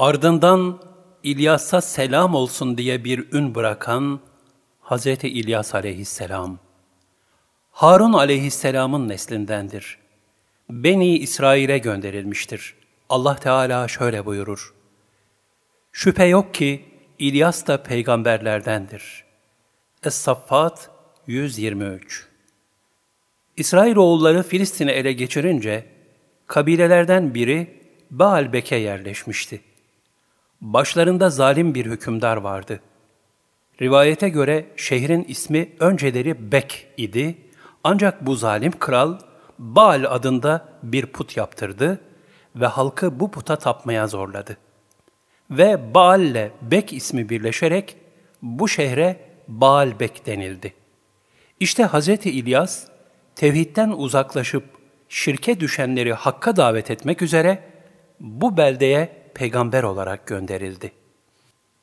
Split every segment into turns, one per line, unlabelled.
Ardından İlyas'a selam olsun diye bir ün bırakan Hz. İlyas aleyhisselam. Harun aleyhisselamın neslindendir. Beni İsrail'e gönderilmiştir. Allah Teala şöyle buyurur. Şüphe yok ki İlyas da peygamberlerdendir. Es-Saffat 123 İsrailoğulları Filistin'i ele geçirince, kabilelerden biri Baalbek'e yerleşmişti. Başlarında zalim bir hükümdar vardı. Rivayete göre şehrin ismi önceleri Bek idi, ancak bu zalim kral, Baal adında bir put yaptırdı ve halkı bu puta tapmaya zorladı. Ve Baal ile Bek ismi birleşerek bu şehre Baalbek denildi. İşte Hz. İlyas, tevhidden uzaklaşıp şirke düşenleri hakka davet etmek üzere bu beldeye peygamber olarak gönderildi.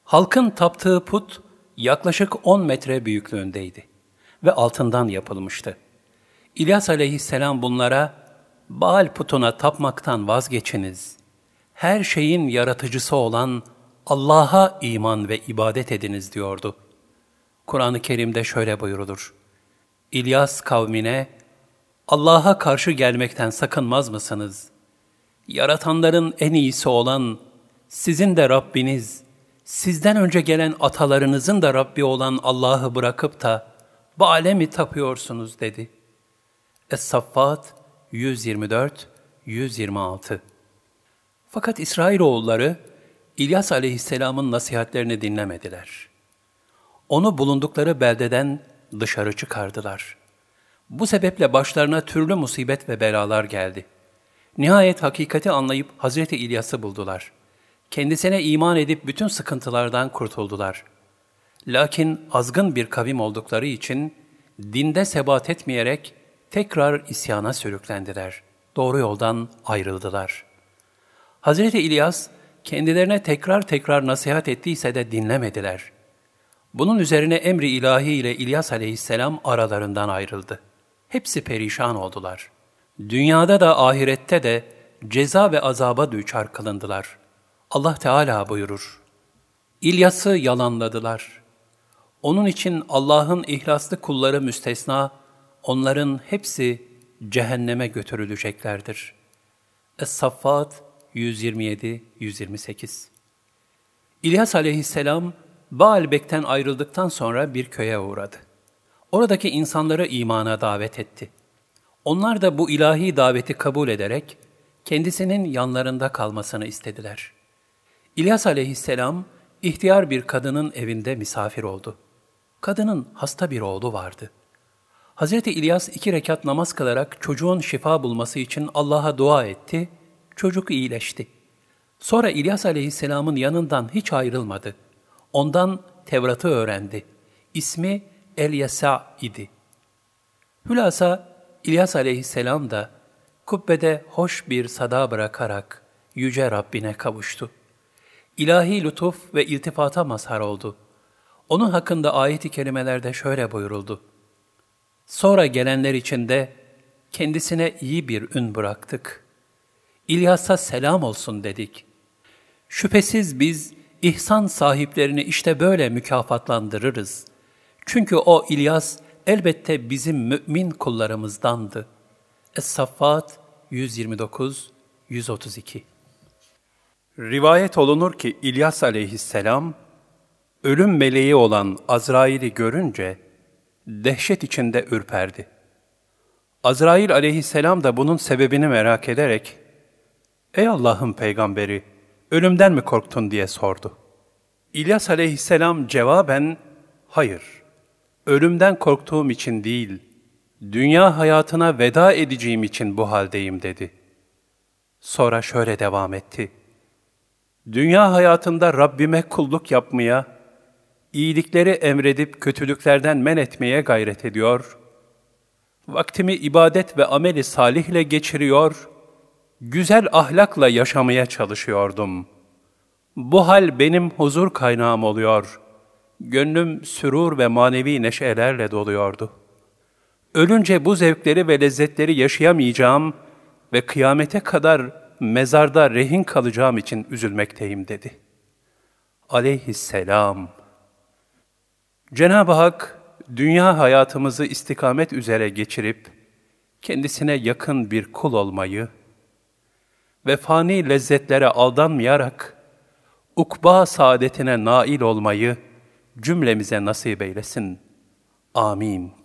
Halkın taptığı put yaklaşık 10 metre büyüklüğündeydi ve altından yapılmıştı. İlyas aleyhisselam bunlara, Baal putuna tapmaktan vazgeçiniz. Her şeyin yaratıcısı olan Allah'a iman ve ibadet ediniz diyordu. Kur'an-ı Kerim'de şöyle buyurulur. İlyas kavmine, Allah'a karşı gelmekten sakınmaz mısınız? Yaratanların en iyisi olan, sizin de Rabbiniz, sizden önce gelen atalarınızın da Rabbi olan Allah'ı bırakıp da, Baal'e mi tapıyorsunuz dedi. Es-Saffat 124-126 Fakat İsrailoğulları, İlyas aleyhisselamın nasihatlerini dinlemediler. Onu bulundukları beldeden dışarı çıkardılar. Bu sebeple başlarına türlü musibet ve belalar geldi. Nihayet hakikati anlayıp Hazreti İlyas'ı buldular. Kendisine iman edip bütün sıkıntılardan kurtuldular. Lakin azgın bir kavim oldukları için dinde sebat etmeyerek tekrar isyana sürüklendiler. Doğru yoldan ayrıldılar. Hazreti İlyas kendilerine tekrar tekrar nasihat ettiyse de dinlemediler. Bunun üzerine emri ilahi ile İlyas aleyhisselam aralarından ayrıldı. Hepsi perişan oldular. Dünyada da ahirette de ceza ve azaba düçar kılındılar. Allah Teala buyurur. İlyas'ı yalanladılar. Onun için Allah'ın ihlaslı kulları müstesna, onların hepsi cehenneme götürüleceklerdir. Es-Saffat 127-128 İlyas aleyhisselam, Baalbek'ten ayrıldıktan sonra bir köye uğradı. Oradaki insanları imana davet etti. Onlar da bu ilahi daveti kabul ederek kendisinin yanlarında kalmasını istediler. İlyas aleyhisselam ihtiyar bir kadının evinde misafir oldu. Kadının hasta bir oğlu vardı. Hz. İlyas iki rekat namaz kılarak çocuğun şifa bulması için Allah'a dua etti, çocuk iyileşti. Sonra İlyas aleyhisselamın yanından hiç ayrılmadı. Ondan Tevrat'ı öğrendi. İsmi El-Yasa idi. Hülasa İlyas aleyhisselam da kubbede hoş bir sada bırakarak yüce Rabbine kavuştu. İlahi lütuf ve iltifata mazhar oldu. Onun hakkında ayet-i kerimelerde şöyle buyuruldu. Sonra gelenler içinde kendisine iyi bir ün bıraktık. İlyas'a selam olsun dedik. Şüphesiz biz ihsan sahiplerini işte böyle mükafatlandırırız. Çünkü o İlyas elbette bizim mümin kullarımızdandı. Es-Saffat 129-132 Rivayet olunur ki İlyas aleyhisselam, ölüm meleği olan Azrail'i görünce dehşet içinde ürperdi. Azrail aleyhisselam da bunun sebebini merak ederek, ''Ey Allah'ın peygamberi, ölümden mi korktun?'' diye sordu. İlyas aleyhisselam cevaben, ''Hayır, ölümden korktuğum için değil, dünya hayatına veda edeceğim için bu haldeyim dedi. Sonra şöyle devam etti. Dünya hayatında Rabbime kulluk yapmaya, iyilikleri emredip kötülüklerden men etmeye gayret ediyor, vaktimi ibadet ve ameli salihle geçiriyor, güzel ahlakla yaşamaya çalışıyordum. Bu hal benim huzur kaynağım oluyor.'' Gönlüm sürur ve manevi neşelerle doluyordu. Ölünce bu zevkleri ve lezzetleri yaşayamayacağım ve kıyamete kadar mezarda rehin kalacağım için üzülmekteyim dedi. Aleyhisselam. Cenab-ı Hak, dünya hayatımızı istikamet üzere geçirip, kendisine yakın bir kul olmayı ve fani lezzetlere aldanmayarak, ukba saadetine nail olmayı cümlemize nasip eylesin. Amin.